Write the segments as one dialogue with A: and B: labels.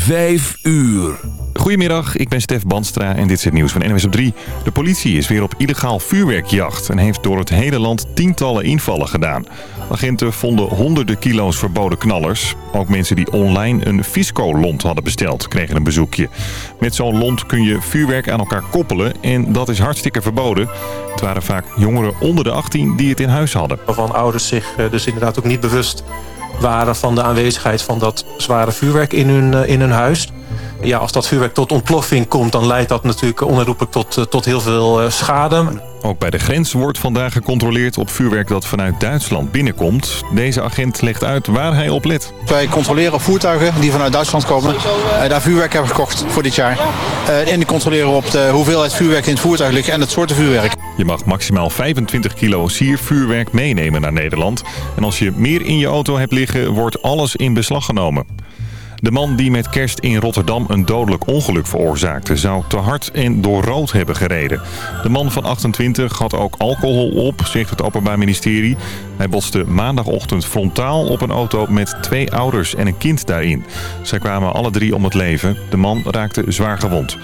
A: 5 uur.
B: Goedemiddag, ik ben Stef Banstra en dit is het nieuws van NWS op 3. De politie is weer op illegaal vuurwerkjacht en heeft door het hele land tientallen invallen gedaan. Agenten vonden honderden kilo's verboden knallers. Ook mensen die online een Fisco-lont hadden besteld kregen een bezoekje. Met zo'n lont kun je vuurwerk aan elkaar koppelen en dat is hartstikke verboden. Het waren vaak jongeren onder de 18 die het in huis hadden.
C: Waarvan ouders zich eh, dus inderdaad ook niet bewust waren van de aanwezigheid van dat zware vuurwerk in hun, eh, in hun huis. Ja, als dat vuurwerk tot ontploffing komt, dan leidt dat natuurlijk onherroepelijk tot, eh, tot heel veel eh, schade.
B: Ook bij de grens wordt vandaag gecontroleerd op vuurwerk dat vanuit Duitsland binnenkomt. Deze agent legt uit waar hij op let.
D: Wij controleren voertuigen die vanuit Duitsland komen. Uh, daar vuurwerk hebben gekocht voor dit jaar. Uh, en die controleren op de hoeveelheid vuurwerk in het voertuig ligt en het soorten vuurwerk.
B: Je mag maximaal 25 kilo siervuurwerk meenemen naar Nederland. En als je meer in je auto hebt liggen, wordt alles in beslag genomen. De man die met kerst in Rotterdam een dodelijk ongeluk veroorzaakte... zou te hard en door rood hebben gereden. De man van 28 had ook alcohol op, zegt het Openbaar Ministerie. Hij botste maandagochtend frontaal op een auto met twee ouders en een kind daarin. Zij kwamen alle drie om het leven. De man raakte zwaar gewond.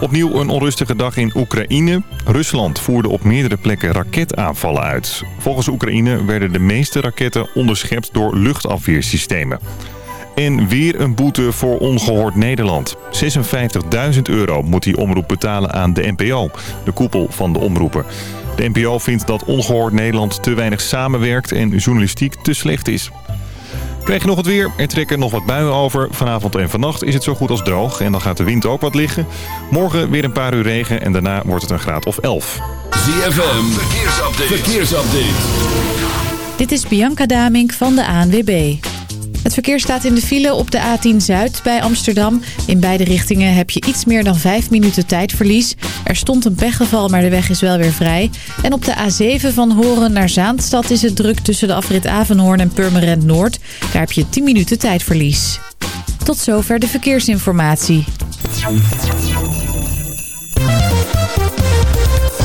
B: Opnieuw een onrustige dag in Oekraïne. Rusland voerde op meerdere plekken raketaanvallen uit. Volgens Oekraïne werden de meeste raketten onderschept door luchtafweersystemen. En weer een boete voor Ongehoord Nederland. 56.000 euro moet die omroep betalen aan de NPO, de koepel van de omroepen. De NPO vindt dat Ongehoord Nederland te weinig samenwerkt en journalistiek te slecht is. Krijg je nog het weer? Er trekken nog wat buien over. Vanavond en vannacht is het zo goed als droog en dan gaat de wind ook wat liggen. Morgen weer een paar uur regen en daarna wordt het een graad of 11.
A: ZFM, verkeersupdate. verkeersupdate.
E: Dit is Bianca Damink van de ANWB. Het verkeer staat in de file op de A10 Zuid bij Amsterdam. In beide richtingen heb je iets meer dan 5 minuten tijdverlies. Er stond een pechgeval, maar de weg is wel weer vrij. En op de A7 van Horen naar Zaanstad is het druk tussen de afrit Avenhoorn en Purmerend Noord. Daar heb je 10 minuten tijdverlies. Tot zover de verkeersinformatie.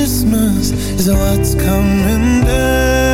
F: Christmas is what's coming next.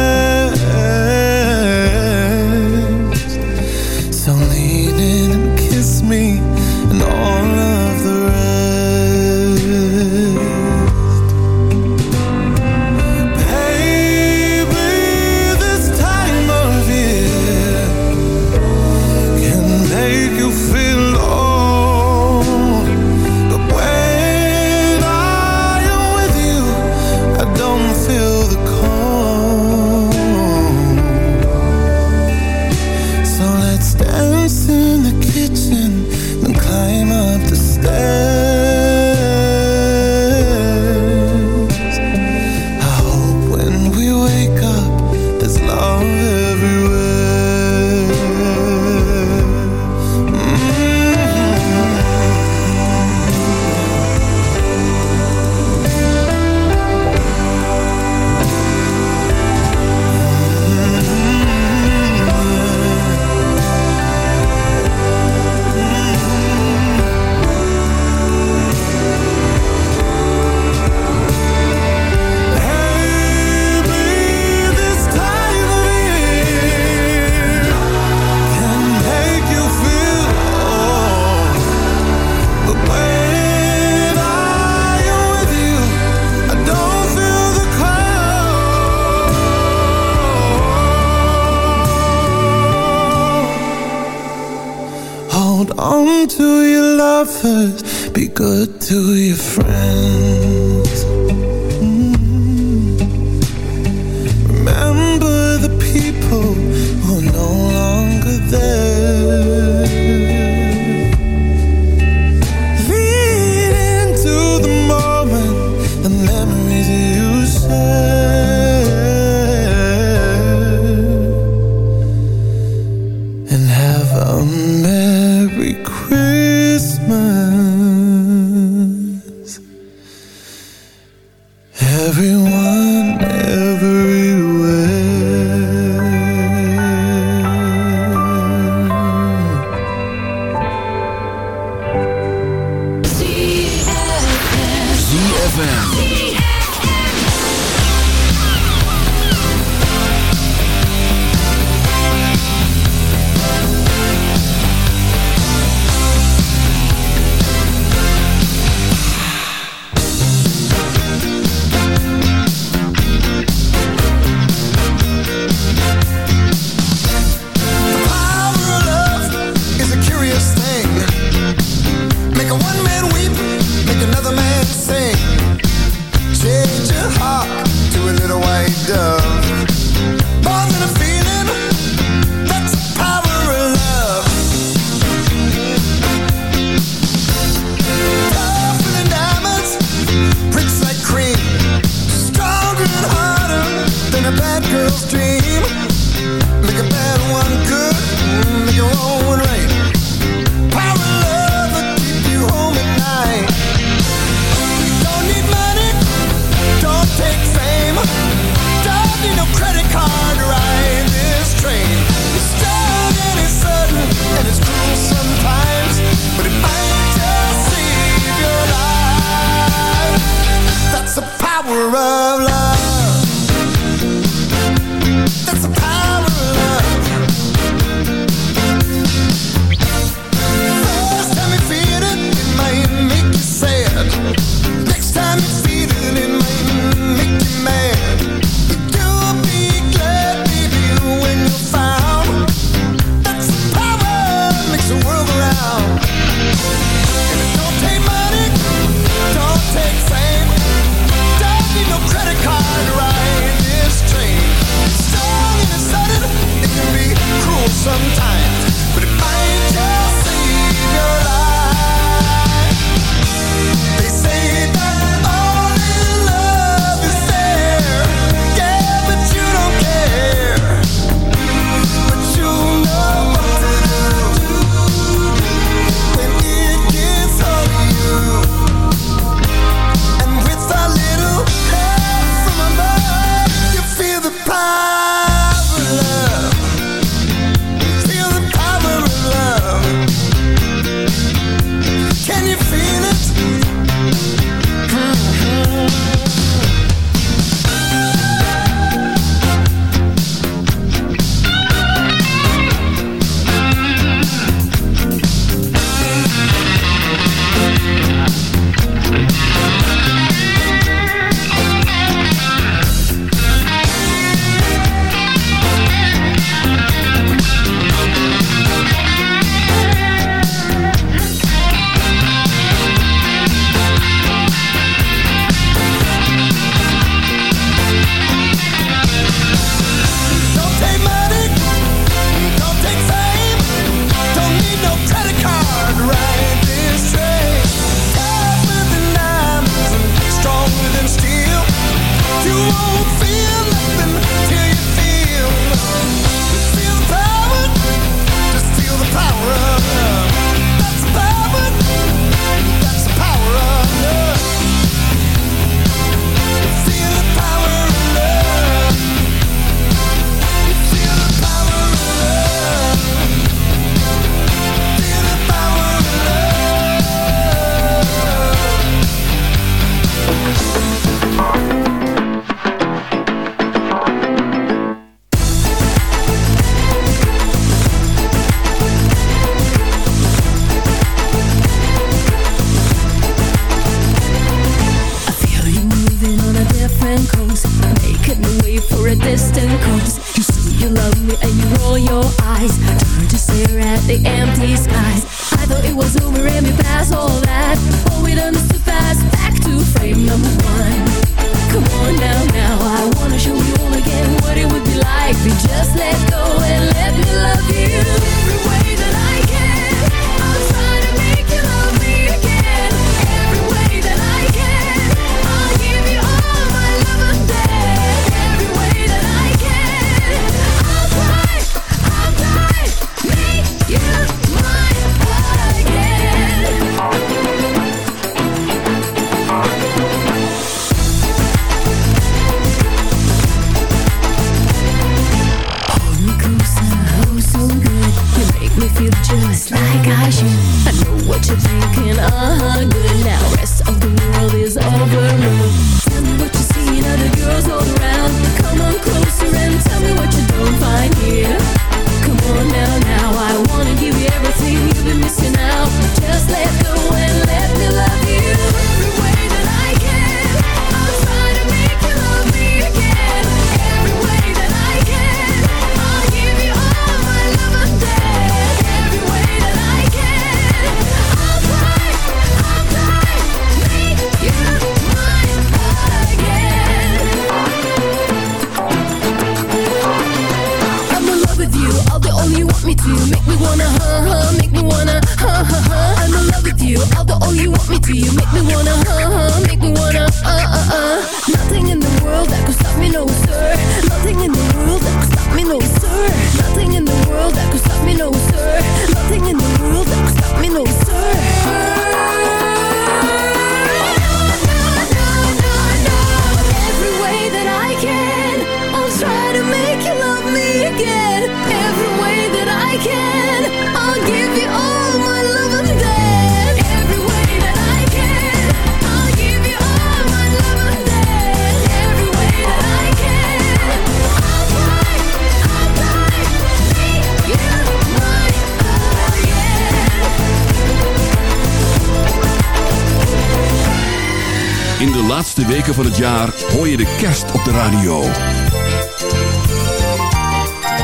A: weken van het jaar hoor je de kerst op de radio.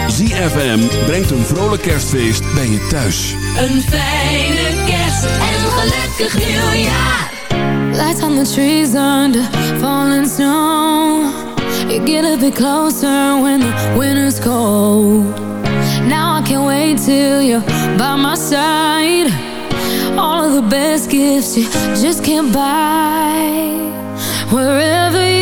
A: ZFM brengt een vrolijk kerstfeest bij je thuis.
G: Een fijne kerst en een gelukkig nieuwjaar.
H: Lights on the trees under falling snow. You get a bit closer when the winter's cold. Now I can't wait till you're by my side. All the best gifts you just can't buy. wherever you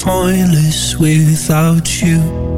I: Pointless without you.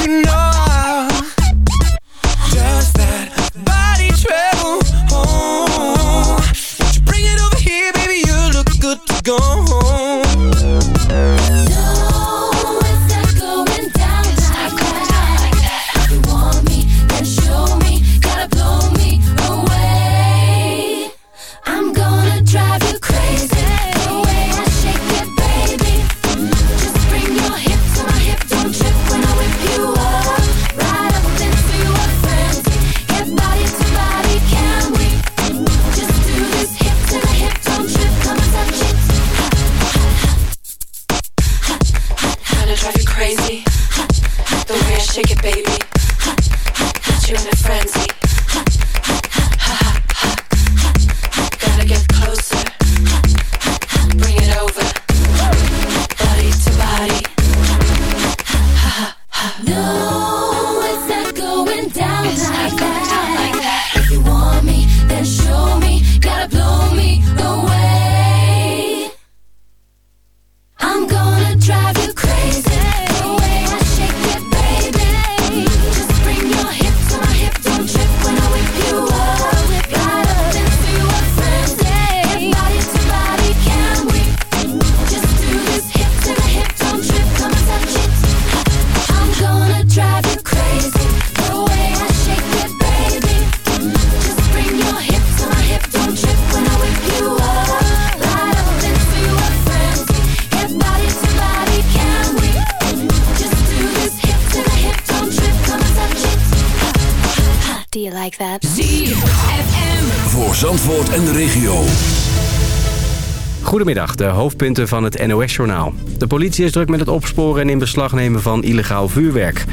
F: You
J: know
K: Do
L: you
K: like that?
G: ZFM.
A: Voor Zandvoort en de regio.
J: Goedemiddag, de hoofdpunten van het NOS-journaal. De politie is druk met het opsporen en in beslag nemen van illegaal vuurwerk.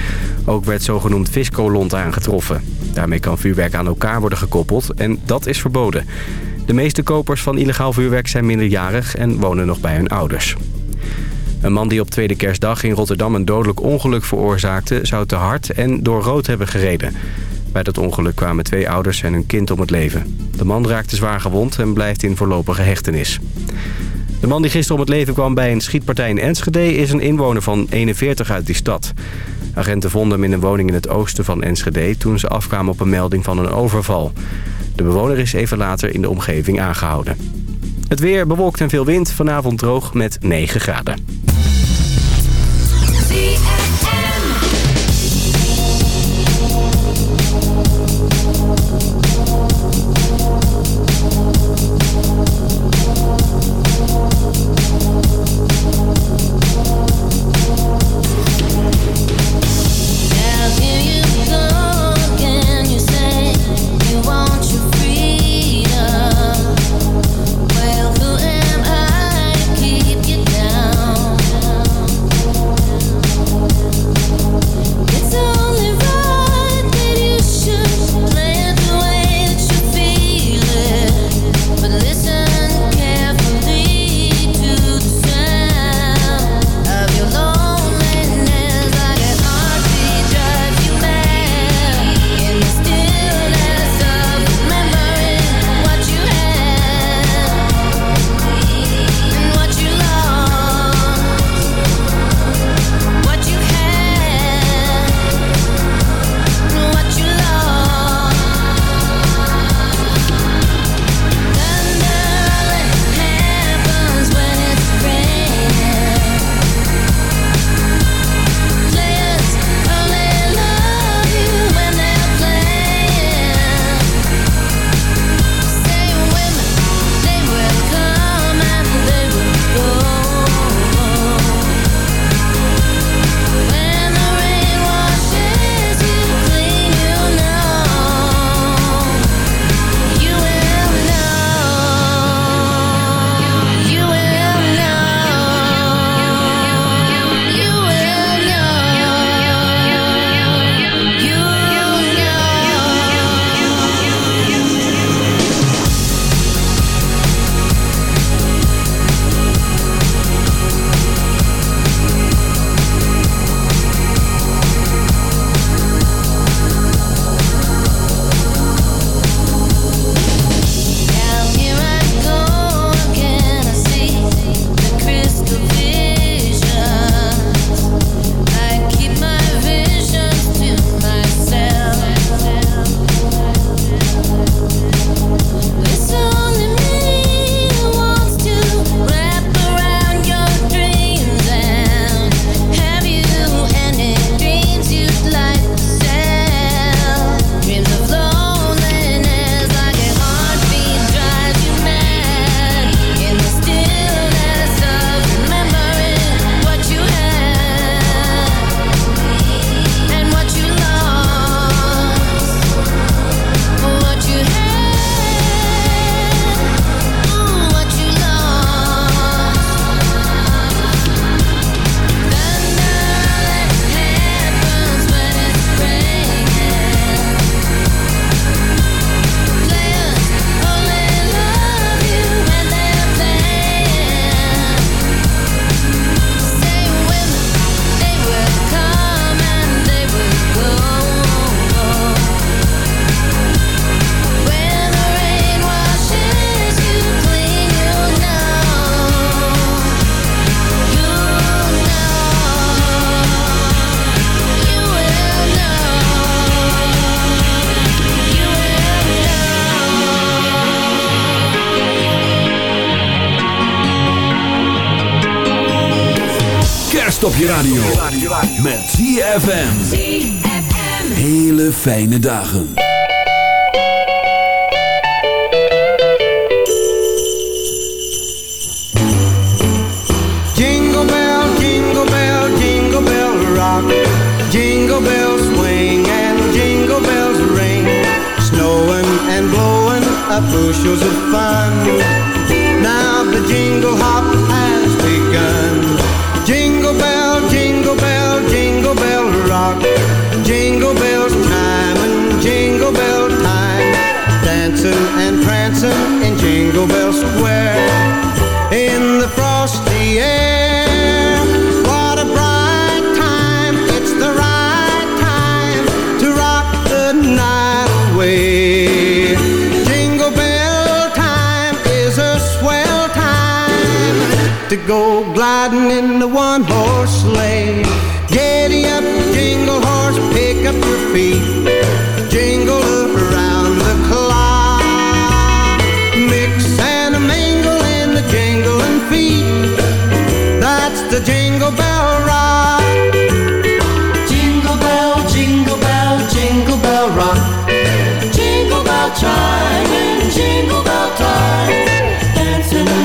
J: Ook werd zogenoemd viscolont aangetroffen. Daarmee kan vuurwerk aan elkaar worden gekoppeld en dat is verboden. De meeste kopers van illegaal vuurwerk zijn minderjarig en wonen nog bij hun ouders. Een man die op tweede kerstdag in Rotterdam een dodelijk ongeluk veroorzaakte... zou te hard en door rood hebben gereden. Bij dat ongeluk kwamen twee ouders en hun kind om het leven. De man raakte zwaar gewond en blijft in voorlopige hechtenis. De man die gisteren om het leven kwam bij een schietpartij in Enschede... is een inwoner van 41 uit die stad. Agenten vonden hem in een woning in het oosten van Enschede... toen ze afkwamen op een melding van een overval. De bewoner is even later in de omgeving aangehouden. Het weer bewolkt en veel wind. Vanavond droog met 9 graden.
A: Fijne dagen.
M: to go gliding in the one horse sleigh. Giddy up, jingle horse, pick up your feet.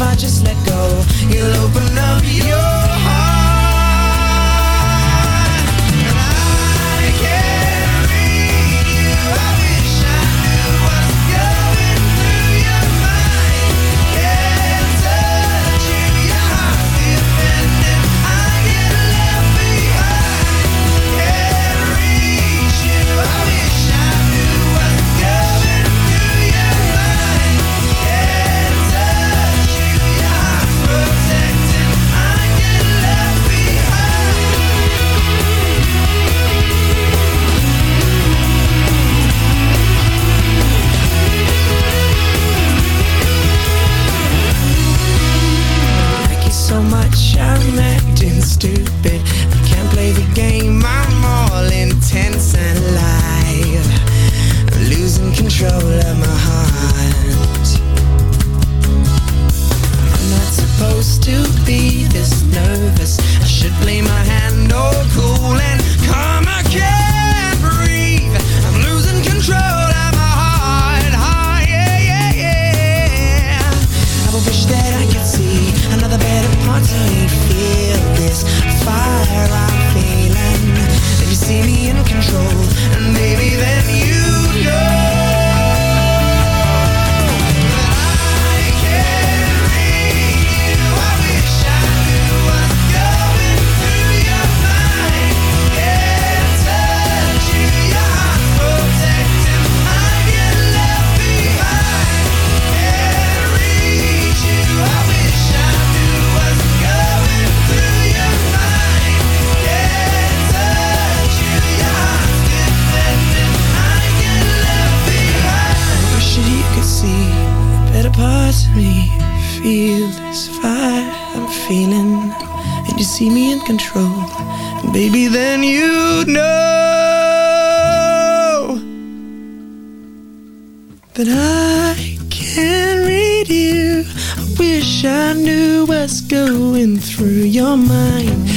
F: If I just let go, you'll open up your in control. Baby, then you know that I can read you. I wish I knew what's going through your mind.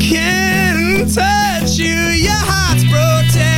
F: Can't touch you, your heart's protecting.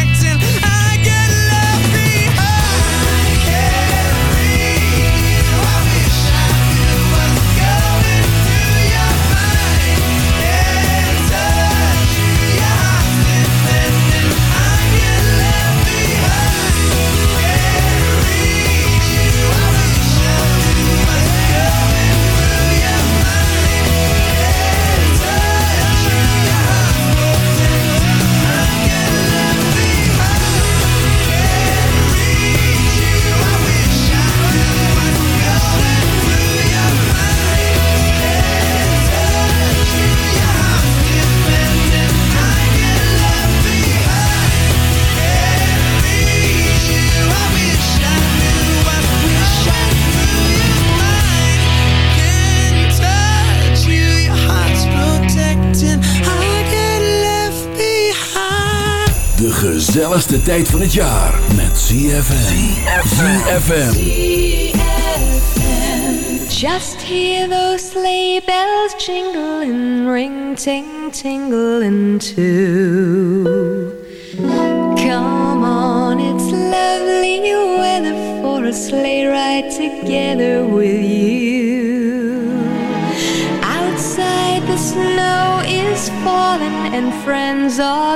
A: Gezelligste tijd van het jaar met ZFM. ZFM.
J: Just hear those sleigh bells jingling, ring ting tingling too. Come on, it's lovely weather for a sleigh ride together with you. Outside the snow is falling and friends are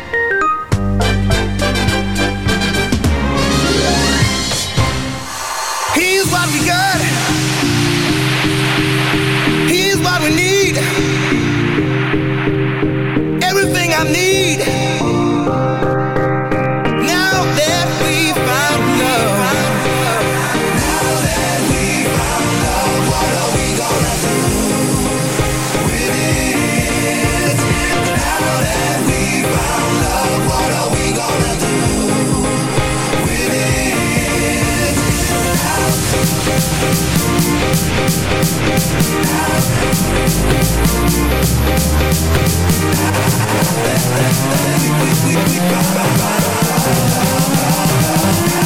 F: Need. We, we, we, we,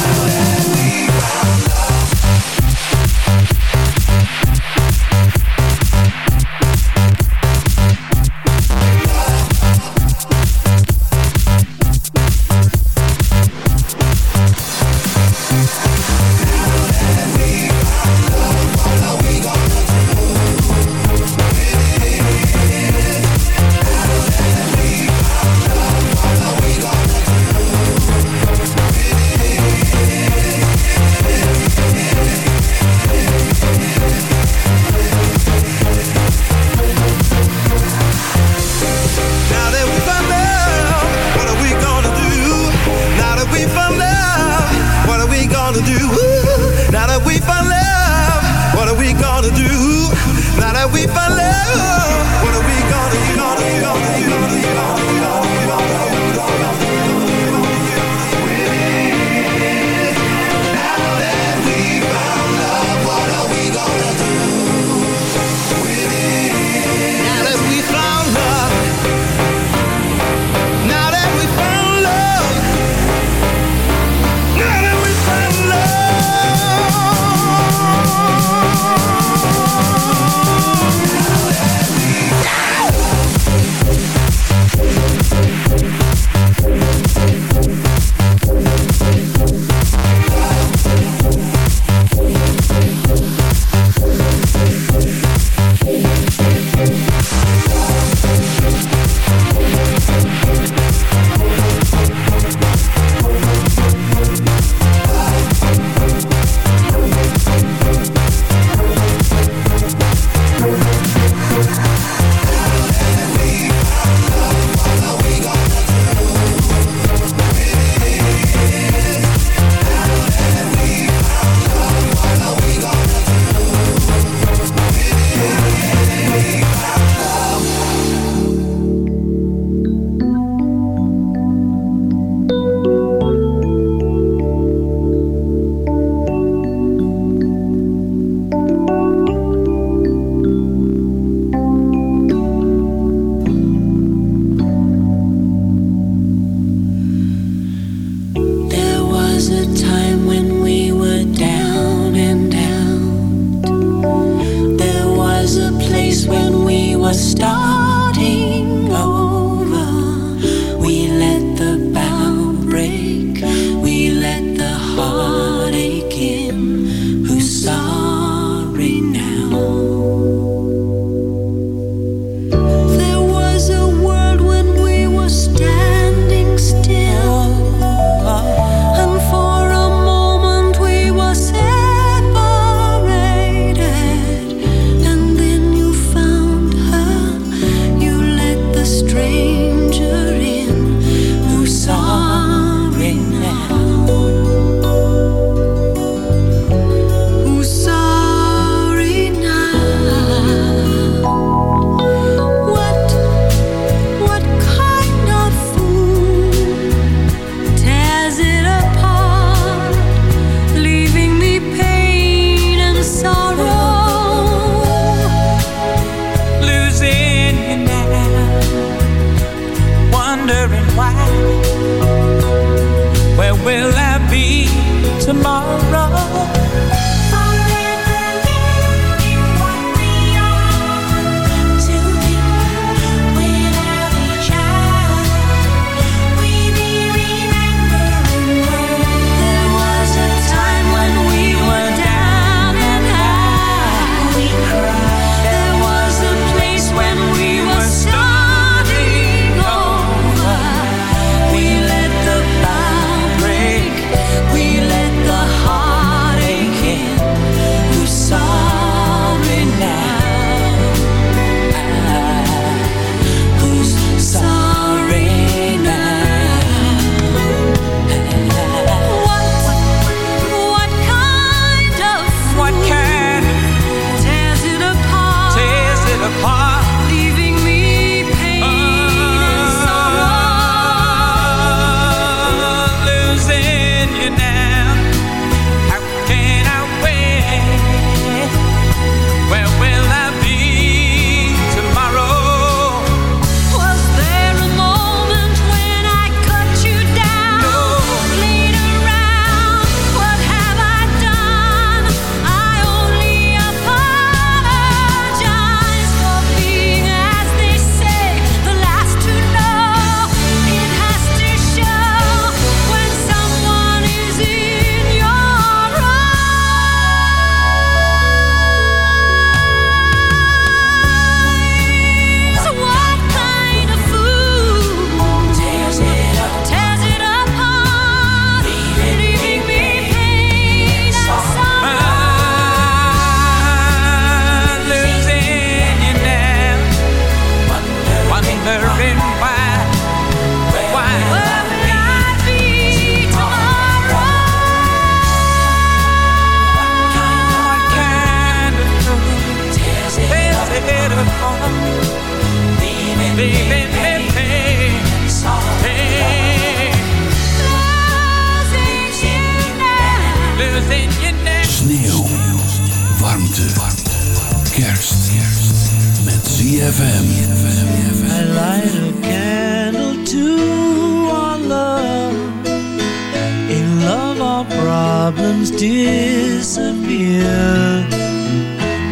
N: our problems disappear.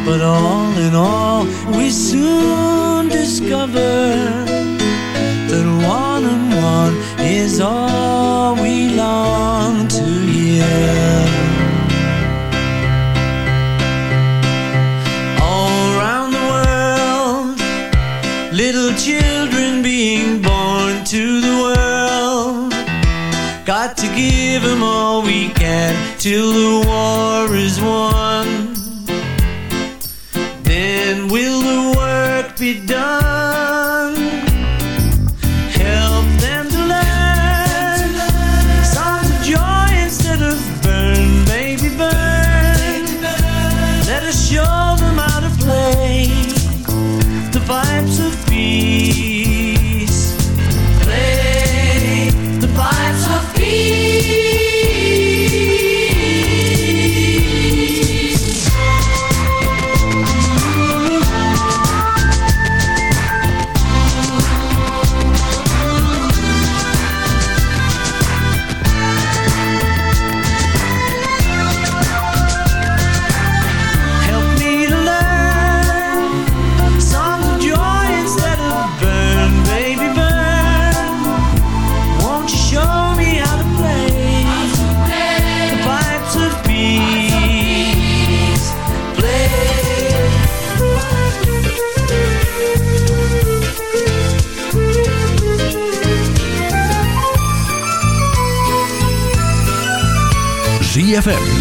N: But all in all, we soon discover that one and one is all we long to hear. got to give them all we can till the war is won.